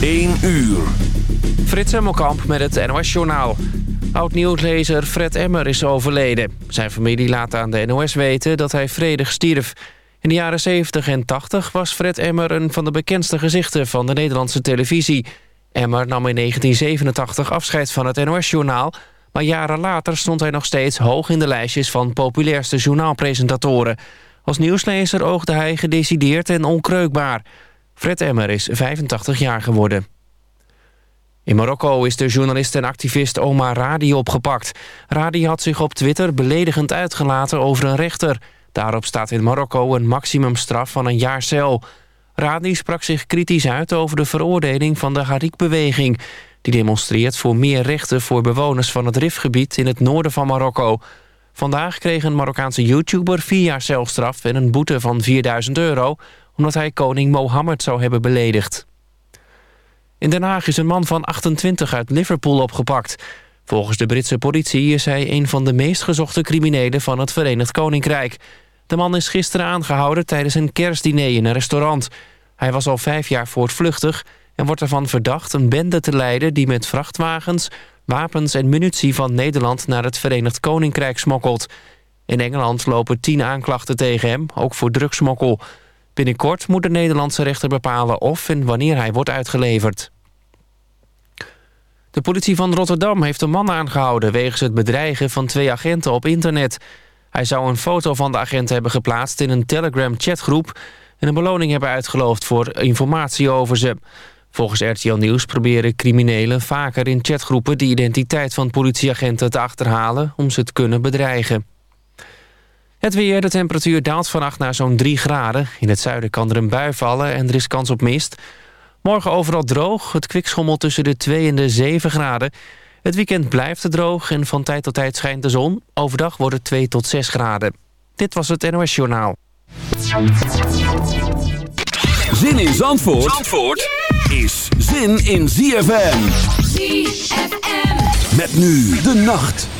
1 uur. Frits Hemmelkamp met het NOS-journaal. Oud-nieuwslezer Fred Emmer is overleden. Zijn familie laat aan de NOS weten dat hij vredig stierf. In de jaren 70 en 80 was Fred Emmer een van de bekendste gezichten van de Nederlandse televisie. Emmer nam in 1987 afscheid van het NOS-journaal... maar jaren later stond hij nog steeds hoog in de lijstjes van populairste journaalpresentatoren. Als nieuwslezer oogde hij gedecideerd en onkreukbaar... Fred Emmer is 85 jaar geworden. In Marokko is de journalist en activist Omar Radi opgepakt. Radi had zich op Twitter beledigend uitgelaten over een rechter. Daarop staat in Marokko een maximumstraf van een jaar cel. Radi sprak zich kritisch uit over de veroordeling van de Harik-beweging. Die demonstreert voor meer rechten voor bewoners van het Rifgebied in het noorden van Marokko. Vandaag kreeg een Marokkaanse YouTuber vier jaar celstraf en een boete van 4000 euro omdat hij koning Mohammed zou hebben beledigd. In Den Haag is een man van 28 uit Liverpool opgepakt. Volgens de Britse politie is hij een van de meest gezochte criminelen van het Verenigd Koninkrijk. De man is gisteren aangehouden tijdens een kerstdiner in een restaurant. Hij was al vijf jaar voortvluchtig en wordt ervan verdacht een bende te leiden... die met vrachtwagens, wapens en munitie van Nederland naar het Verenigd Koninkrijk smokkelt. In Engeland lopen tien aanklachten tegen hem, ook voor drugsmokkel. Binnenkort moet de Nederlandse rechter bepalen of en wanneer hij wordt uitgeleverd. De politie van Rotterdam heeft een man aangehouden... wegens het bedreigen van twee agenten op internet. Hij zou een foto van de agent hebben geplaatst in een Telegram-chatgroep... en een beloning hebben uitgeloofd voor informatie over ze. Volgens RTL Nieuws proberen criminelen vaker in chatgroepen... de identiteit van politieagenten te achterhalen om ze te kunnen bedreigen. Het weer, de temperatuur daalt vannacht naar zo'n 3 graden. In het zuiden kan er een bui vallen en er is kans op mist. Morgen overal droog, het kwik schommelt tussen de 2 en de 7 graden. Het weekend blijft het droog en van tijd tot tijd schijnt de zon. Overdag wordt het 2 tot 6 graden. Dit was het NOS Journaal. Zin in Zandvoort, Zandvoort is zin in ZFM. ZFM. Met nu de nacht.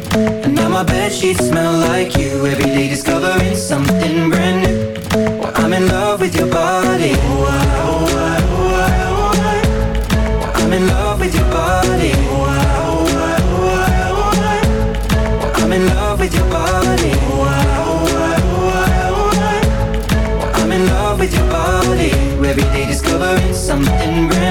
And now my bed sheets smell like you. Every day discovering something brand new. Well, I'm in love with your body. Oh, I, ah, oh, I, ah, oh, I, ah, oh, I. Well, I'm in love with your body. Oh, I, oh, I, oh, I, oh, I. Well, I'm in love with your body. Oh, I, oh, I, oh, I, oh, I. Well, I'm in love with your body. Every day discovering something brand new.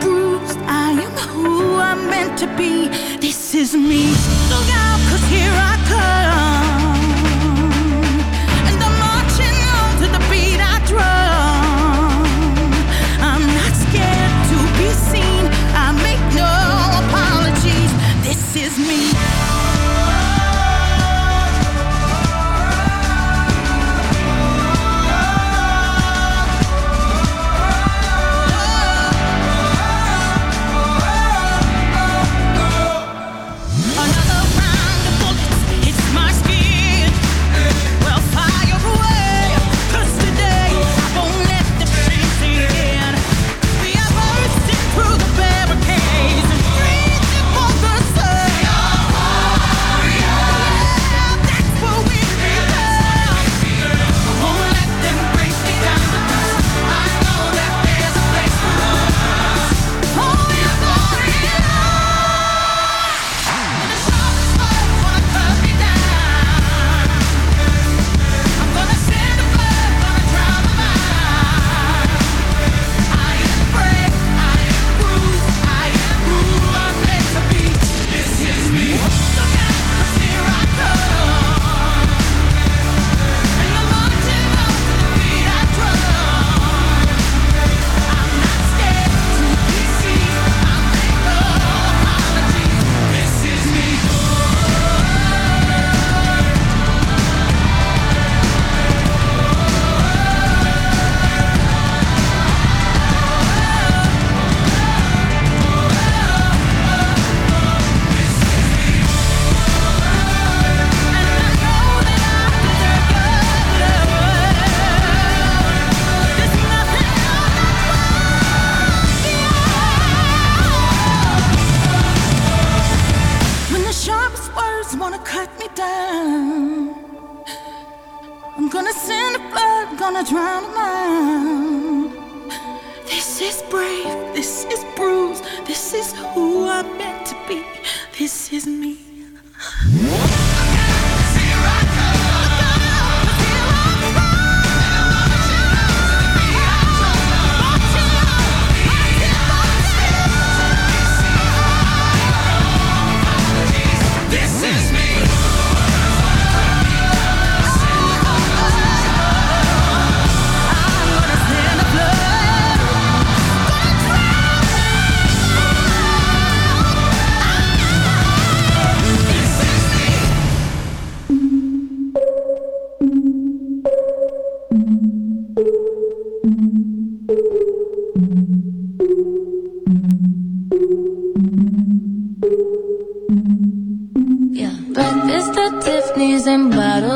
who I'm meant to be. This is me. Look out, cause here I come.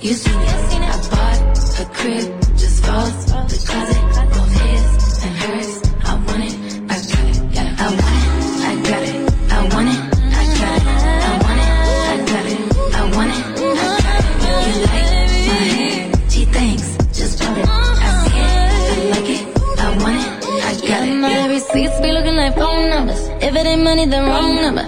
You seen it. I bought a crib, just falls the closet, both his and hers. I want it, I got it, yeah. I want it, I got it, I want it, I got it, I want it, I got it, I want it, I got it. You like my hair? She thinks, just put it. I see it, I like it, I want it, I got it. Yeah. My receipts be looking like phone numbers. If it ain't money, then wrong number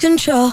control.